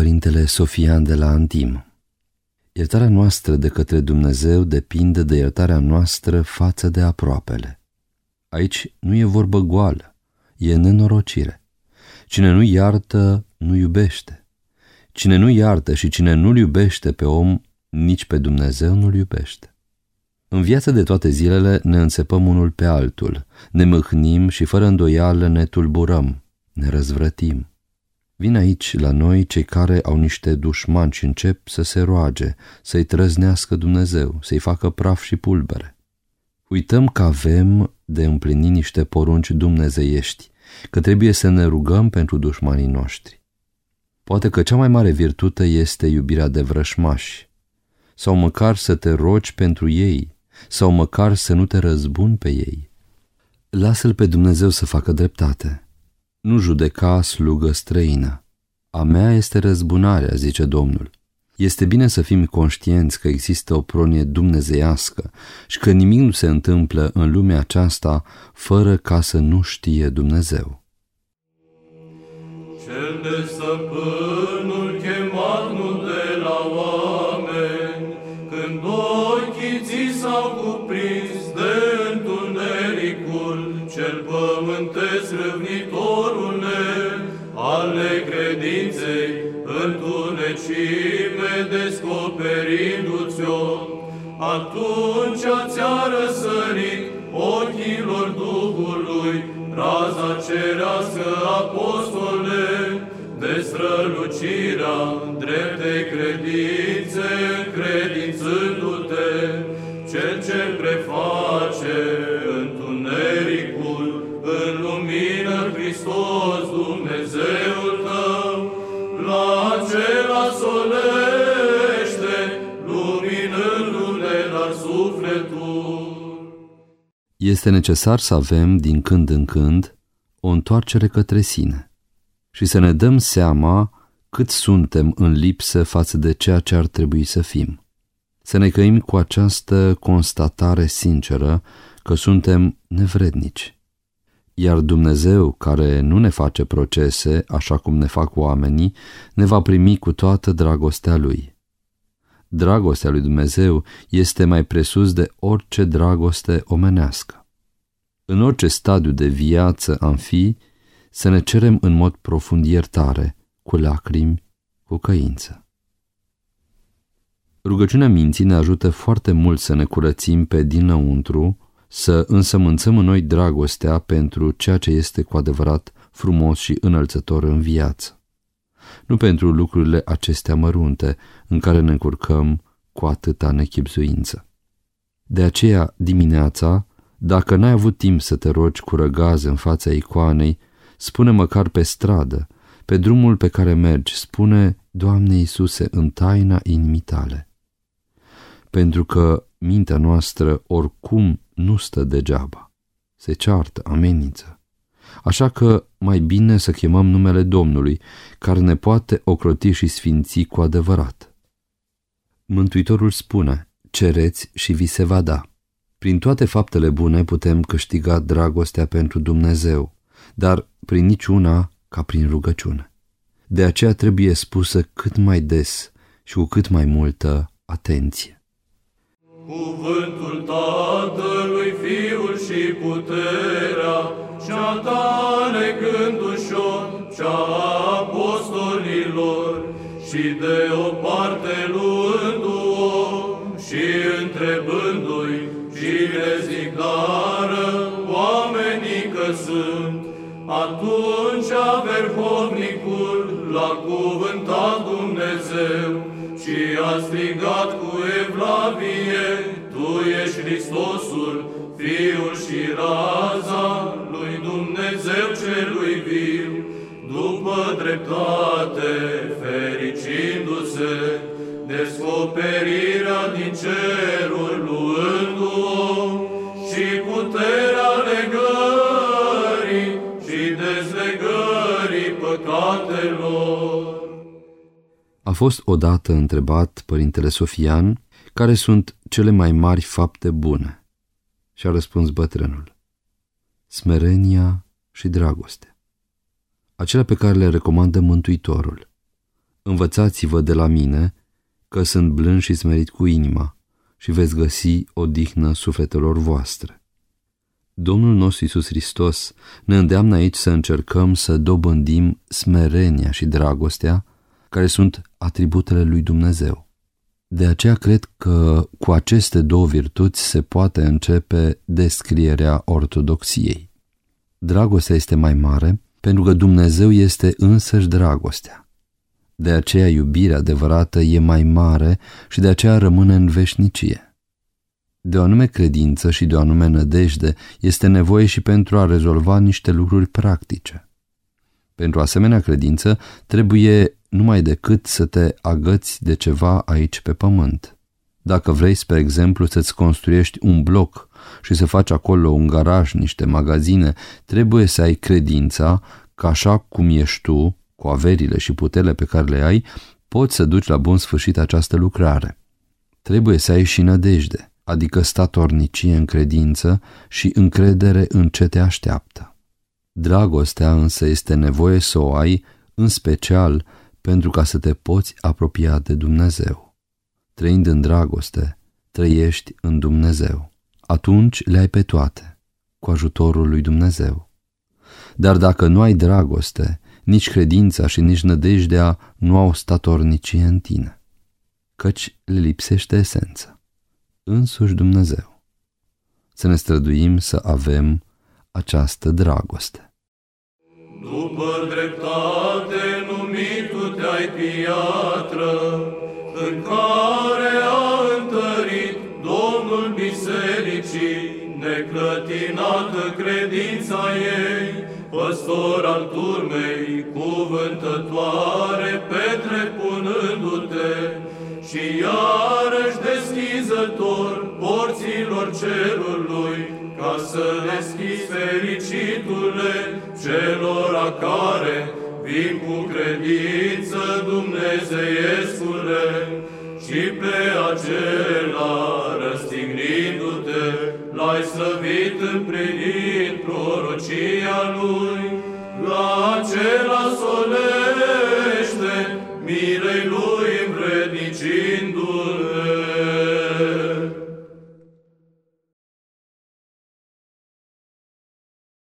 Părintele Sofian de la Antim Iertarea noastră de către Dumnezeu depinde de iertarea noastră față de aproapele. Aici nu e vorbă goală, e nenorocire. Cine nu iartă, nu iubește. Cine nu iartă și cine nu-l iubește pe om, nici pe Dumnezeu nu-l iubește. În viața de toate zilele ne înțepăm unul pe altul, ne mâhnim și fără îndoială ne tulburăm, ne răzvrătim. Vin aici la noi cei care au niște dușmani și încep să se roage, să-i trăznească Dumnezeu, să-i facă praf și pulbere. Uităm că avem de împlini niște porunci dumnezeiești, că trebuie să ne rugăm pentru dușmanii noștri. Poate că cea mai mare virtute este iubirea de vrășmași, sau măcar să te rogi pentru ei, sau măcar să nu te răzbuni pe ei. Lasă-L pe Dumnezeu să facă dreptate nu judeca slugă străină. A mea este răzbunarea, zice Domnul. Este bine să fim conștienți că există o pronie dumnezeiască și că nimic nu se întâmplă în lumea aceasta fără ca să nu știe Dumnezeu. Cel de stăpânul chemat nu de la oameni, când ochii ți s-au cuprins pământesc râvnitor, întunecime descoperindu-ți-o, atunci ți-a răsărit ochilor Duhului raza cerească apostole de strălucirea dreptei credințe, încredințându-te, Este necesar să avem, din când în când, o întoarcere către sine și să ne dăm seama cât suntem în lipsă față de ceea ce ar trebui să fim. Să ne căim cu această constatare sinceră că suntem nevrednici iar Dumnezeu, care nu ne face procese așa cum ne fac oamenii, ne va primi cu toată dragostea Lui. Dragostea lui Dumnezeu este mai presus de orice dragoste omenească. În orice stadiu de viață am fi, să ne cerem în mod profund iertare, cu lacrimi, cu căință. Rugăciunea minții ne ajută foarte mult să ne curățim pe dinăuntru, să însămânțăm în noi dragostea pentru ceea ce este cu adevărat frumos și înălțător în viață. Nu pentru lucrurile acestea mărunte în care ne încurcăm cu atâta nechipzuință. De aceea, dimineața, dacă n-ai avut timp să te rogi cu răgaz în fața icoanei, spune măcar pe stradă, pe drumul pe care mergi, spune, Doamne Iisuse, în taina inimii tale. Pentru că mintea noastră oricum nu stă degeaba. Se ceartă, amenință. Așa că mai bine să chemăm numele Domnului, care ne poate ocroti și sfinți cu adevărat. Mântuitorul spune, cereți și vi se va da. Prin toate faptele bune putem câștiga dragostea pentru Dumnezeu, dar prin niciuna ca prin rugăciune. De aceea trebuie spusă cât mai des și cu cât mai multă atenție. Cuvântul Tatălui, Fiul și puterea, cea tale gând ușor, cea apostolilor, și de o parte luându-o și întrebându-i cine zic dară oamenii că sunt, atunci a verhovnicul l-a cuvântat Dumnezeu și a strigat cu evlavie, Tu ești Hristosul, Fiul și raza lui Dumnezeu celui viu, după dreptate, fericindu-se, descoperirea din cerul păcatelor. A fost odată întrebat părintele Sofian care sunt cele mai mari fapte bune și a răspuns bătrânul. Smerenia și dragoste. Acelea pe care le recomandă Mântuitorul. Învățați-vă de la mine că sunt blând și smerit cu inima și veți găsi odihnă sufletelor voastre. Domnul nostru Iisus Hristos ne îndeamnă aici să încercăm să dobândim smerenia și dragostea, care sunt atributele lui Dumnezeu. De aceea cred că cu aceste două virtuți se poate începe descrierea ortodoxiei. Dragostea este mai mare pentru că Dumnezeu este însăși dragostea. De aceea iubirea adevărată e mai mare și de aceea rămâne în veșnicie. De o anume credință și de o anume nădejde este nevoie și pentru a rezolva niște lucruri practice. Pentru asemenea credință trebuie numai decât să te agăți de ceva aici pe pământ. Dacă vrei, spre exemplu, să-ți construiești un bloc și să faci acolo un garaj, niște magazine, trebuie să ai credința că așa cum ești tu, cu averile și puterile pe care le ai, poți să duci la bun sfârșit această lucrare. Trebuie să ai și nădejde, adică statornicie în credință și încredere în ce te așteaptă. Dragostea însă este nevoie să o ai, în special pentru ca să te poți apropia de Dumnezeu. Trăind în dragoste, trăiești în Dumnezeu. Atunci le ai pe toate, cu ajutorul lui Dumnezeu. Dar dacă nu ai dragoste, nici credința și nici nădejdea nu au statornicie în tine, căci le lipsește esența, însuși Dumnezeu. Să ne străduim să avem această dragoste. După dreptate numit tu te-ai piatră, în care a întărit Domnul Bisericii, neclătinată credința ei, păstor al turmei, cuvântătoare, celor a care vin cu credință Dumnezeiescule și pe acela răstignindu-te, l-ai slăvit împlinind prorocia lui, la acela solește mirei lui